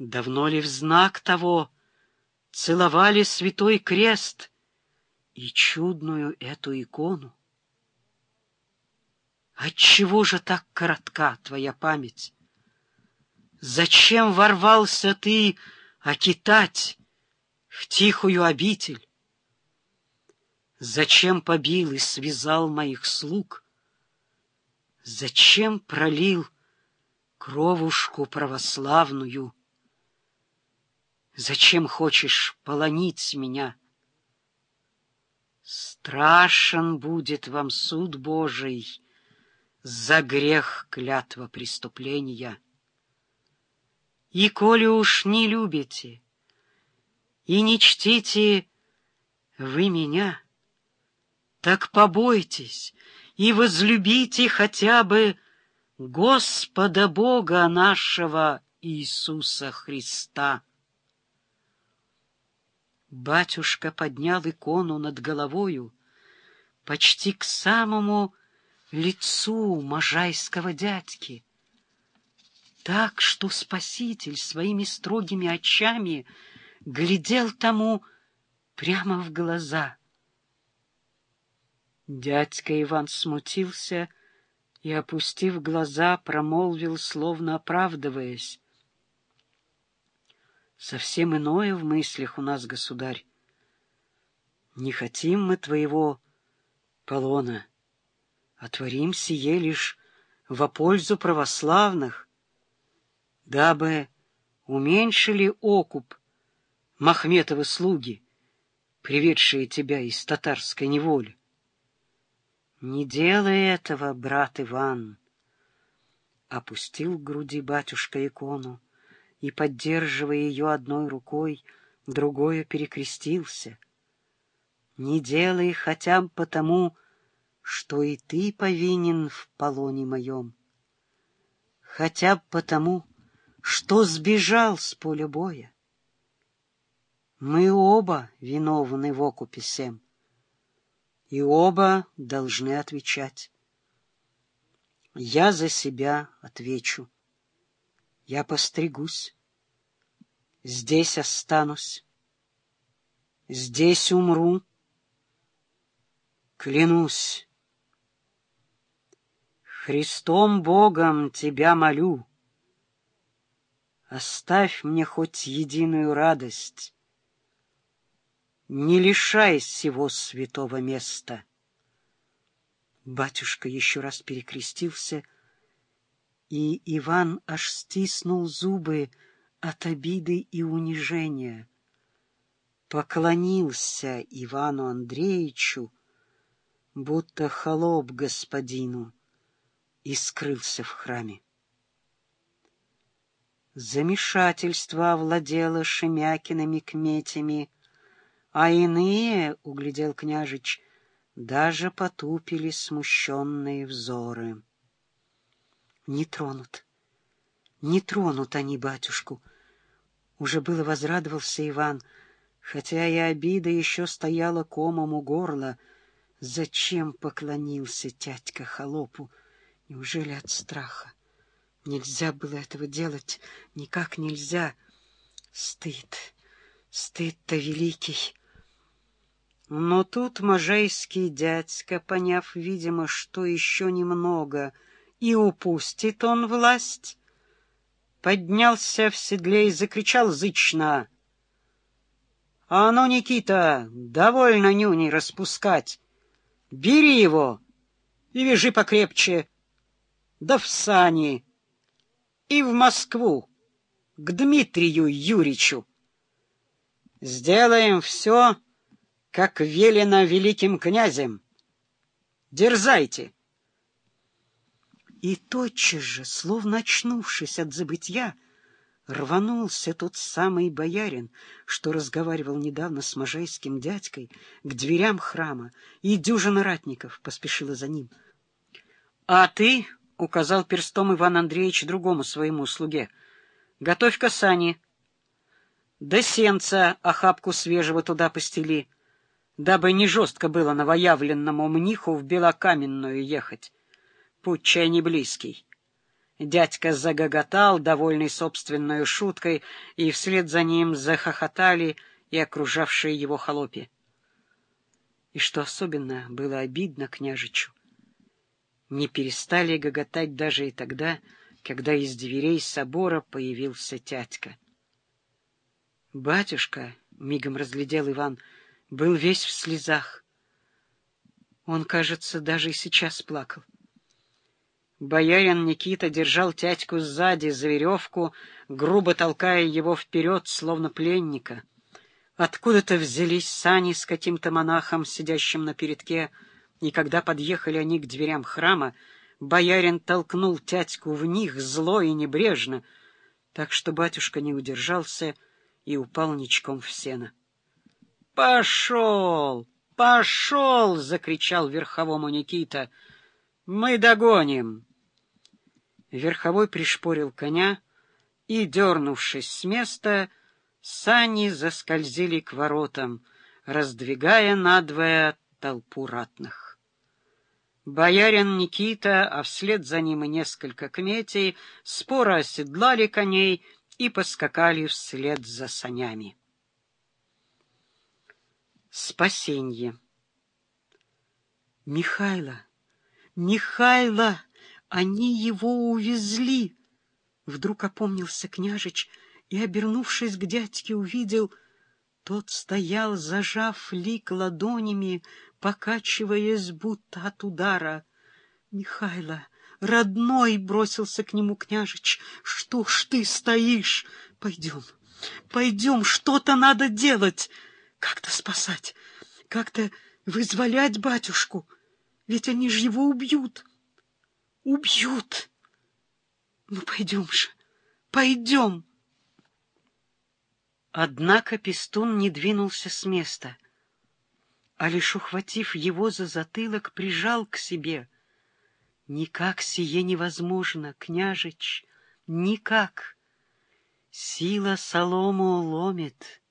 Давно ли в знак того целовали святой крест и чудную эту икону? Отчего же так коротка твоя память? Зачем ворвался ты окитать в тихую обитель? Зачем побил и связал моих слуг? Зачем пролил кровушку православную? Зачем хочешь полонить меня? Страшен будет вам суд Божий за грех клятва преступления. И коли уж не любите и не чтите вы меня, так побойтесь и возлюбите хотя бы Господа Бога нашего Иисуса Христа. Батюшка поднял икону над головою почти к самому лицу можайского дядьки, так что Спаситель своими строгими очами глядел тому прямо в глаза. Дядька Иван смутился и, опустив глаза, промолвил, словно оправдываясь. Совсем иное в мыслях у нас, государь. Не хотим мы твоего полона, а творим сие лишь во пользу православных, дабы уменьшили окуп Махметовы слуги, приведшие тебя из татарской неволи. Не делай этого, брат Иван. Опустил к груди батюшка икону и, поддерживая ее одной рукой, другое перекрестился. Не делай хотя бы потому, что и ты повинен в полоне моем. Хотя бы потому, что сбежал с поля боя. Мы оба виновны в окупе всем, и оба должны отвечать. Я за себя отвечу. Я постригусь, здесь останусь, здесь умру. Клянусь, Христом Богом тебя молю, Оставь мне хоть единую радость, Не лишай всего святого места. Батюшка еще раз перекрестился, и Иван аж стиснул зубы от обиды и унижения. Поклонился Ивану Андреевичу, будто холоп господину, и скрылся в храме. Замешательство овладело Шемякиными кметями, а иные, — углядел княжич, — даже потупили смущенные взоры. Не тронут, не тронут они батюшку. Уже было возрадовался Иван, хотя и обида еще стояла комом у горла. Зачем поклонился тятька холопу? Неужели от страха? Нельзя было этого делать, никак нельзя. Стыд, стыд-то великий. Но тут можайский дядька, поняв, видимо, что еще немного, и упустит он власть, поднялся в седле и закричал зычно. — А ну, Никита, довольно нюни распускать. Бери его и вяжи покрепче, да в сани и в Москву, к Дмитрию Юричу. Сделаем все, как велено великим князем. Дерзайте. И тотчас же, словно очнувшись от забытья, рванулся тот самый боярин, что разговаривал недавно с можайским дядькой, к дверям храма, и дюжина ратников поспешила за ним. — А ты, — указал перстом Иван Андреевич другому своему слуге. — Готовь-ка сани. Да сенца охапку свежего туда постели, дабы не жестко было новоявленному мниху в Белокаменную ехать. Путь чай не близкий. Дядька загоготал, довольный собственной шуткой, и вслед за ним захохотали и окружавшие его холопи. И что особенно было обидно княжичу, не перестали гоготать даже и тогда, когда из дверей собора появился тятька. Батюшка, — мигом разглядел Иван, — был весь в слезах. Он, кажется, даже и сейчас плакал. Боярин Никита держал тятьку сзади за веревку, грубо толкая его вперед, словно пленника. Откуда-то взялись сани с каким-то монахом, сидящим на передке, и когда подъехали они к дверям храма, боярин толкнул тятьку в них зло и небрежно, так что батюшка не удержался и упал ничком в сено. — Пошел! Пошел! — закричал верховому Никита. — Мы догоним! Верховой пришпорил коня, и, дернувшись с места, сани заскользили к воротам, раздвигая надвое толпу ратных. Боярин Никита, а вслед за ним и несколько кметей, споро оседлали коней и поскакали вслед за санями. Спасенье Михайло! Михайло! Они его увезли! Вдруг опомнился княжич и, обернувшись к дядьке, увидел... Тот стоял, зажав лик ладонями, покачиваясь, будто от удара. Михайло, родной, бросился к нему княжич. Что ж ты стоишь? Пойдем, пойдем, что-то надо делать. Как-то спасать, как-то вызволять батюшку, ведь они же его убьют. Убьют! Ну, пойдем же, пойдем! Однако Пестун не двинулся с места, а лишь ухватив его за затылок, прижал к себе. Никак сие невозможно, княжич, никак. Сила солому ломит,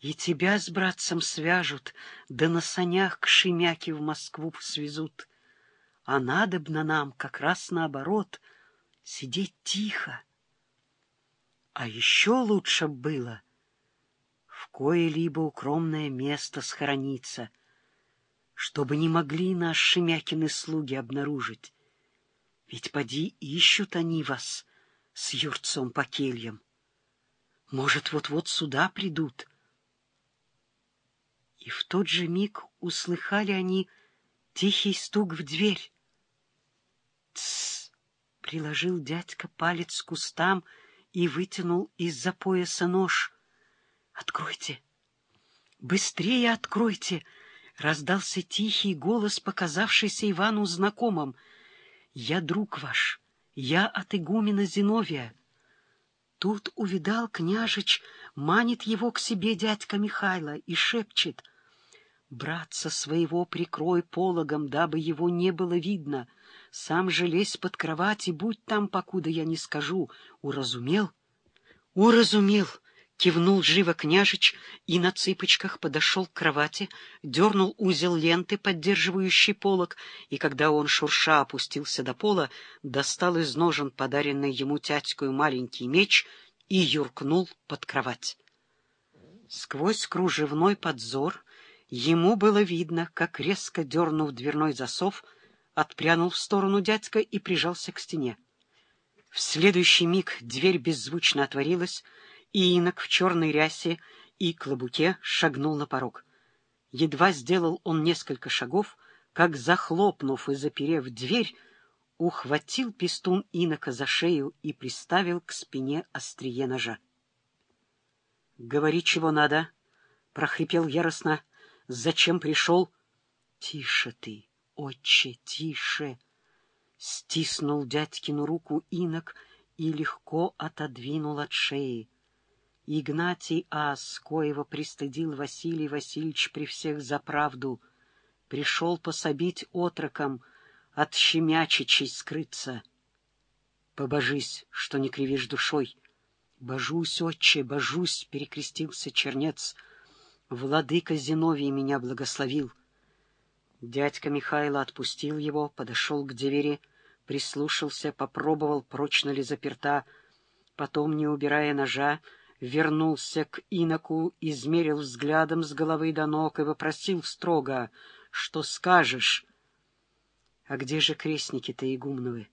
и тебя с братцем свяжут, да на санях к Шемяке в Москву свезут а надобно нам как раз наоборот сидеть тихо. А еще лучше было в кое-либо укромное место схорониться, чтобы не могли нас Шемякины слуги обнаружить. Ведь поди ищут они вас с юрцом по кельям. Может, вот-вот сюда придут. И в тот же миг услыхали они тихий стук в дверь. Тссс! Приложил дядька палец к кустам и вытянул из-за пояса нож. «Откройте! Быстрее откройте!» Раздался тихий голос, показавшийся Ивану знакомым. «Я друг ваш, я от игумена Зиновия». Тут увидал княжич, манит его к себе дядька Михайло и шепчет. «Братца своего прикрой пологом, дабы его не было видно». Сам же лезь под кровать и будь там, покуда я не скажу. Уразумел? Уразумел! Кивнул живо княжич и на цыпочках подошел к кровати, дернул узел ленты, поддерживающий полог, и когда он, шурша, опустился до пола, достал из ножен подаренный ему тятькую маленький меч и юркнул под кровать. Сквозь кружевной подзор ему было видно, как, резко дернув дверной засов, отпрянул в сторону дядька и прижался к стене. В следующий миг дверь беззвучно отворилась, и инок в черной рясе и клобуке шагнул на порог. Едва сделал он несколько шагов, как, захлопнув и заперев дверь, ухватил пистун инока за шею и приставил к спине острие ножа. — Говори, чего надо, — прохрипел яростно. — Зачем пришел? — Тише ты, «Отче, тише!» Стиснул дядькину руку инок и легко отодвинул от шеи. Игнатий Ас, коего пристыдил Василий Васильевич при всех за правду, пришел пособить отрокам от щемячичей скрыться. Побожись, что не кривишь душой. Божусь, отче, божусь, перекрестился чернец. Владыка Зиновий меня благословил — Дядька Михайло отпустил его, подошел к двери, прислушался, попробовал, прочно ли заперта, потом, не убирая ножа, вернулся к иноку, измерил взглядом с головы до ног и вопросил строго, что скажешь. — А где же крестники-то игумновы?